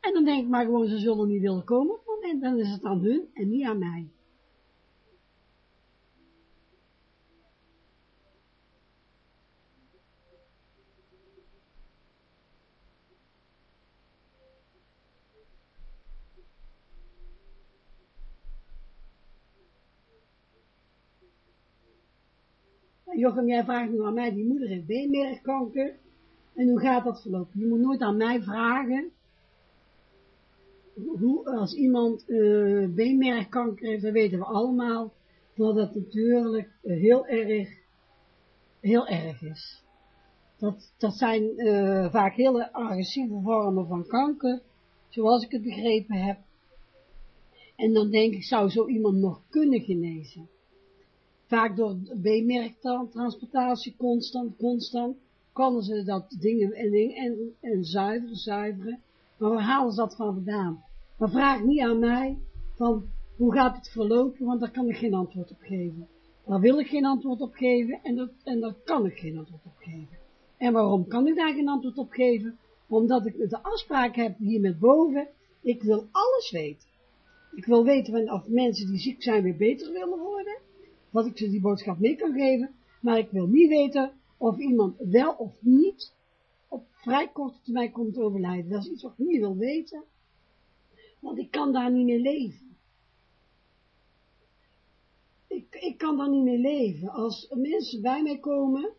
En dan denk ik maar gewoon, ze zullen niet willen komen moment, dan is het aan hun en niet aan mij. Jochem, jij vraagt nu aan mij, die moeder heeft beenmergkanker. En hoe gaat dat verlopen? Je moet nooit aan mij vragen, hoe, als iemand uh, beenmergkanker heeft, dan weten we allemaal, dat het natuurlijk heel erg, heel erg is. Dat, dat zijn uh, vaak hele agressieve vormen van kanker, zoals ik het begrepen heb. En dan denk ik, zou zo iemand nog kunnen genezen? Vaak door beenmerktransplantatie, constant, constant, konden ze dat dingen en, en, en zuiveren, zuiveren. Maar waar halen ze dat van vandaan? Maar vraag niet aan mij van hoe gaat het verlopen, want daar kan ik geen antwoord op geven. Daar wil ik geen antwoord op geven en, dat, en daar kan ik geen antwoord op geven. En waarom kan ik daar geen antwoord op geven? Omdat ik de afspraak heb hier met boven, ik wil alles weten. Ik wil weten of mensen die ziek zijn weer beter willen wat ik ze die boodschap mee kan geven, maar ik wil niet weten of iemand wel of niet op vrij korte termijn komt overlijden. Dat is iets wat ik niet wil weten, want ik kan daar niet mee leven. Ik, ik kan daar niet mee leven. Als mensen bij mij komen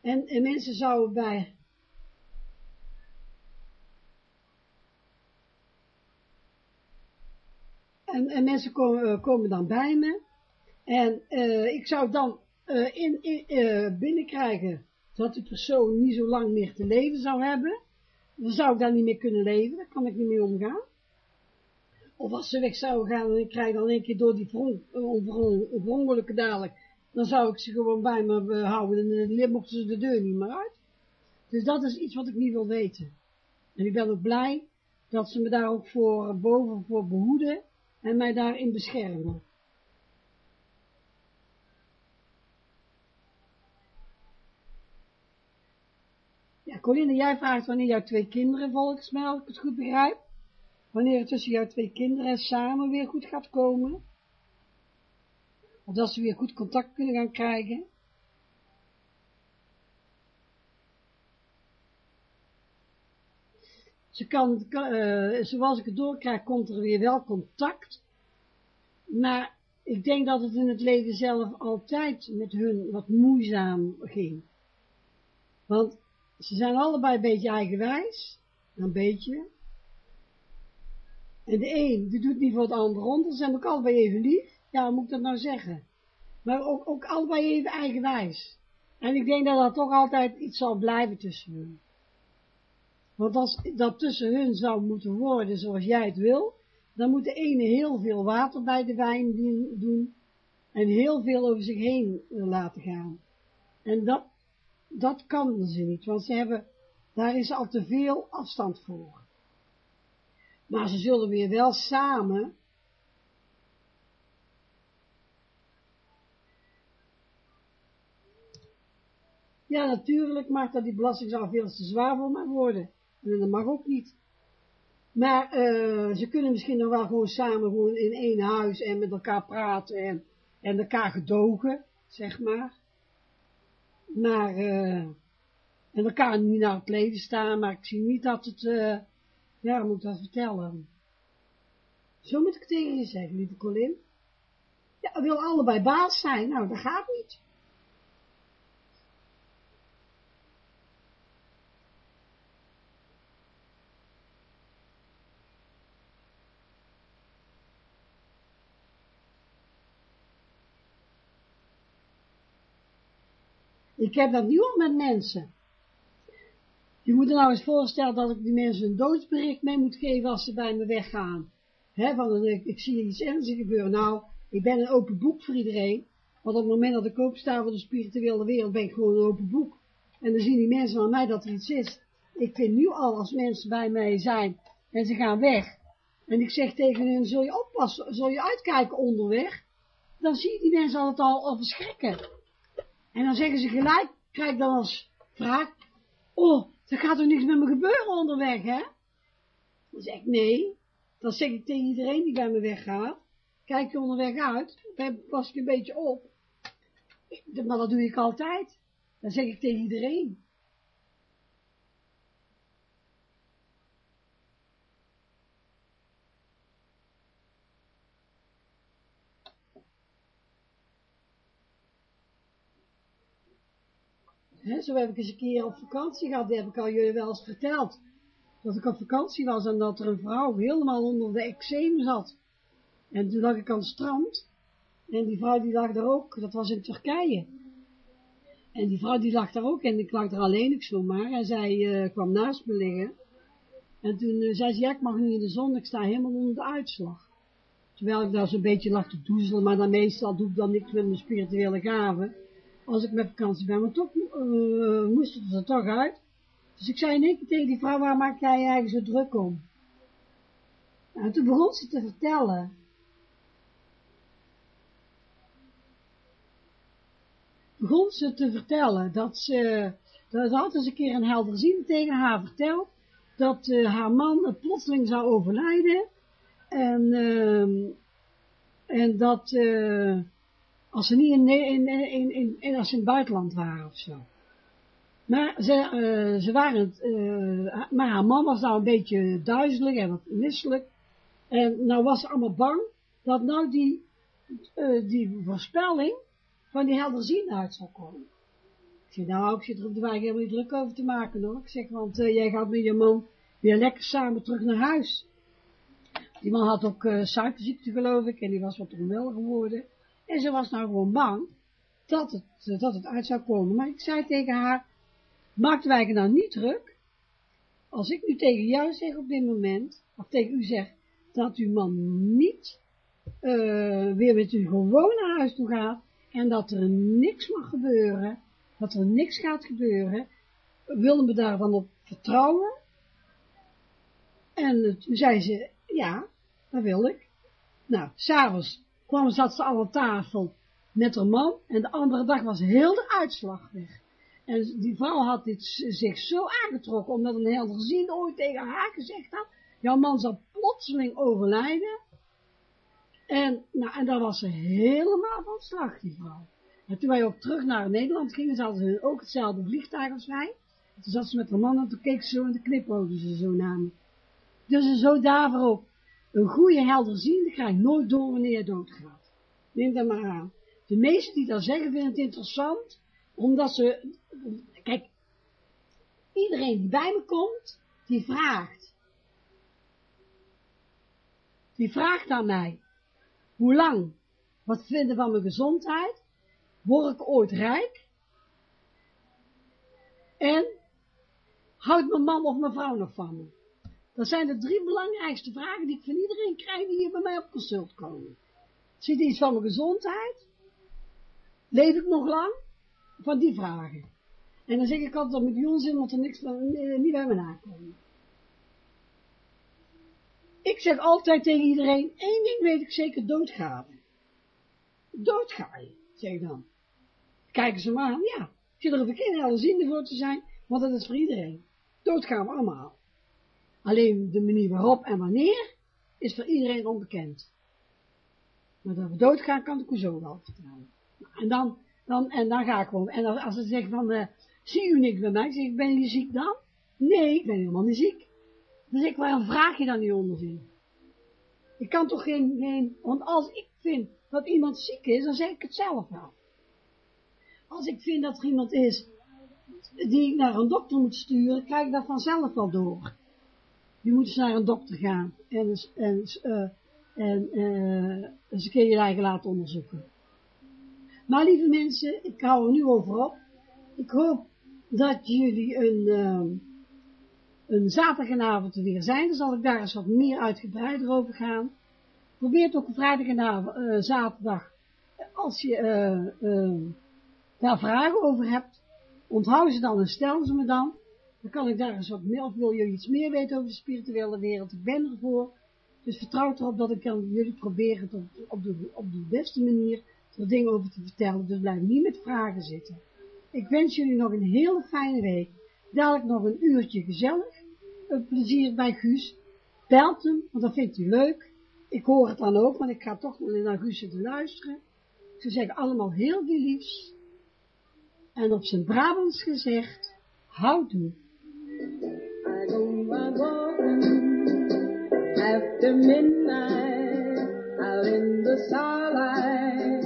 en, en mensen zouden bij En, en, mensen komen, uh, komen, dan bij me en uh, ik zou dan uh, in, uh, binnenkrijgen dat de persoon niet zo lang meer te leven zou hebben. Dan zou ik daar niet meer kunnen leven, daar kan ik niet mee omgaan. Of als ze weg zouden gaan en ik krijg dan een keer door die onverongelijke dadelijk, dan zou ik ze gewoon bij me houden en dan mochten ze de deur niet meer uit. Dus dat is iets wat ik niet wil weten. En ik ben ook blij dat ze me daar ook voor boven voor behoeden en mij daarin beschermen. Coline, jij vraagt wanneer jouw twee kinderen, volgens mij, als ik het goed begrijp, wanneer het tussen jouw twee kinderen samen weer goed gaat komen. Of dat ze weer goed contact kunnen gaan krijgen. Ze kan, uh, zoals ik het doorkrijg, komt er weer wel contact. Maar ik denk dat het in het leven zelf altijd met hun wat moeizaam ging. Want ze zijn allebei een beetje eigenwijs, een beetje. En de een, die doet niet voor het ander rond, ze zijn ook allebei even lief. Ja, hoe moet ik dat nou zeggen? Maar ook, ook allebei even eigenwijs. En ik denk dat dat toch altijd iets zal blijven tussen hun. Want als dat tussen hun zou moeten worden zoals jij het wil, dan moet de ene heel veel water bij de wijn doen en heel veel over zich heen laten gaan. En dat dat kan ze niet, want ze hebben, daar is al te veel afstand voor. Maar ze zullen weer wel samen Ja, natuurlijk mag dat die belasting zou veel te zwaar voor mij worden. En dat mag ook niet. Maar uh, ze kunnen misschien nog wel gewoon samen gewoon in één huis en met elkaar praten en, en elkaar gedogen, zeg maar naar, uh, en elkaar niet naar het leven staan, maar ik zie niet dat het, uh, ja, moet dat vertellen. Zo moet ik tegen je zeggen, lieve Colin. Ja, wil allebei baas zijn, nou, dat gaat niet. Ik heb dat nu al met mensen. Je moet er nou eens voorstellen dat ik die mensen een doodsbericht mee moet geven als ze bij me weggaan. Van ik, ik zie iets ernstigs gebeuren. Nou, ik ben een open boek voor iedereen. Want op het moment dat ik opensta voor de spirituele wereld, ben ik gewoon een open boek. En dan zien die mensen van mij dat er iets is. Ik vind nu al, als mensen bij mij zijn en ze gaan weg. En ik zeg tegen hen, zul je oppassen, zul je uitkijken onderweg. Dan zie je die mensen altijd al, al verschrikken. En dan zeggen ze gelijk, krijg dan als vraag, oh, er gaat toch niks met me gebeuren onderweg, hè? Dan zeg ik, nee. Dan zeg ik tegen iedereen die bij me weggaat, kijk je onderweg uit, pas ik een beetje op. Maar dat doe ik altijd. Dan zeg ik tegen iedereen. Zo heb ik eens een keer op vakantie gehad, die heb ik al jullie wel eens verteld. Dat ik op vakantie was en dat er een vrouw helemaal onder de eczeem zat. En toen lag ik aan het strand. En die vrouw die lag daar ook, dat was in Turkije. En die vrouw die lag daar ook en ik lag er alleen, ik zomaar. En zij uh, kwam naast me liggen. En toen uh, zei ze, ja ik mag nu in de zon, ik sta helemaal onder de uitslag. Terwijl ik daar zo'n beetje lag te doezelen, maar dan meestal doe ik dan niks met mijn spirituele gaven als ik met vakantie ben, maar toch uh, moest het er toch uit. Dus ik zei in één keer tegen die vrouw, waar maak jij je eigenlijk zo druk om? En toen begon ze te vertellen. Begon ze te vertellen dat ze, dat had eens een keer een helderziende tegen haar verteld, dat uh, haar man plotseling zou overlijden, en, uh, en dat, uh, als ze niet in, in, in, in, als ze in het buitenland waren of zo. Maar ze, uh, ze waren, uh, maar haar man was nou een beetje duizelig en wat misselijk. En nou was ze allemaal bang dat nou die, uh, die voorspelling van die helderzien uit zou komen. Ik zeg, nou, ik zit er op de weg helemaal niet druk over te maken hoor. Ik zeg, want jij gaat met je man weer lekker samen terug naar huis. Die man had ook suikerziekte geloof ik en die was wat onwel geworden. En ze was nou gewoon bang dat het, dat het uit zou komen. Maar ik zei tegen haar, maakt wij nou niet druk. Als ik nu tegen jou zeg op dit moment, of tegen u zeg, dat uw man niet uh, weer met u gewoon naar huis toe gaat, en dat er niks mag gebeuren, dat er niks gaat gebeuren, willen we daar dan op vertrouwen? En toen zei ze, ja, dat wil ik. Nou, s'avonds kwam, zat ze aan tafel met haar man en de andere dag was heel de uitslag weg. En die vrouw had dit zich zo aangetrokken, omdat een heel gezien ooit tegen haar gezegd had, jouw man zal plotseling overlijden. En, nou, en daar was ze helemaal van slag, die vrouw. En toen wij ook terug naar Nederland gingen, hadden ze ook hetzelfde vliegtuig als wij. En toen zat ze met haar man en toen keek ze zo en de knipoogde ze zo naar me. Dus zo daarvoor. Een goede helderziende krijgt nooit door wanneer je doodgaat. Neem dat maar aan. De meesten die dat zeggen vinden het interessant, omdat ze, kijk, iedereen die bij me komt, die vraagt. Die vraagt aan mij, hoe lang, wat vinden van mijn gezondheid, word ik ooit rijk? En, houdt mijn man of mijn vrouw nog van me? Dat zijn de drie belangrijkste vragen die ik van iedereen krijg die hier bij mij op consult komen. Zit iets van mijn gezondheid? Leef ik nog lang? Van die vragen. En dan zeg ik altijd dat met die onzin want er niks van, eh, niet bij me nakomen. Ik zeg altijd tegen iedereen, één ding weet ik zeker, doodgaan. Doodga je, zeg ik dan. Kijken ze maar aan, ja, ik er een geen helderziende voor te zijn, want dat is voor iedereen. Doodgaan we allemaal. Alleen de manier waarop en wanneer is voor iedereen onbekend. Maar dat we doodgaan kan ik u zo wel vertellen. En dan, dan, en dan ga ik gewoon. En als ze zegt van, uh, zie u niks bij mij? Ik zeg, ben je ziek dan? Nee, ik ben helemaal niet ziek. Dan zeg ik, waarom vraag je dan niet onderzin? Ik kan toch geen, geen, want als ik vind dat iemand ziek is, dan zeg ik het zelf wel. Als ik vind dat er iemand is die ik naar een dokter moet sturen, krijg ik dat vanzelf wel door je moet eens naar een dokter gaan en, en, uh, en uh, een keer je eigen laten onderzoeken. Maar lieve mensen, ik hou er nu over op. Ik hoop dat jullie een, uh, een zaterdagavond weer zijn. Dan zal ik daar eens wat meer uitgebreider over gaan. Probeer het ook een vrijdagavond, uh, zaterdag, als je daar vragen over hebt, onthoud ze dan en stel ze me dan. Dan kan ik daar eens wat meer, of wil je iets meer weten over de spirituele wereld, ik ben ervoor. Dus vertrouw erop dat ik kan jullie proberen tot, op, de, op de beste manier er dingen over te vertellen. Dus blijf niet met vragen zitten. Ik wens jullie nog een hele fijne week. Dadelijk nog een uurtje gezellig. Een plezier bij Guus. Belt hem, want dat vindt hij leuk. Ik hoor het dan ook, want ik ga toch naar Augustus te luisteren. Ze zeggen allemaal heel veel liefs. En op zijn Brabants gezegd, houdoe. I go out walking after midnight out in the starlight,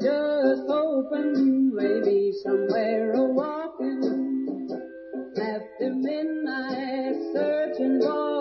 just hoping maybe somewhere a walking. After midnight, searching for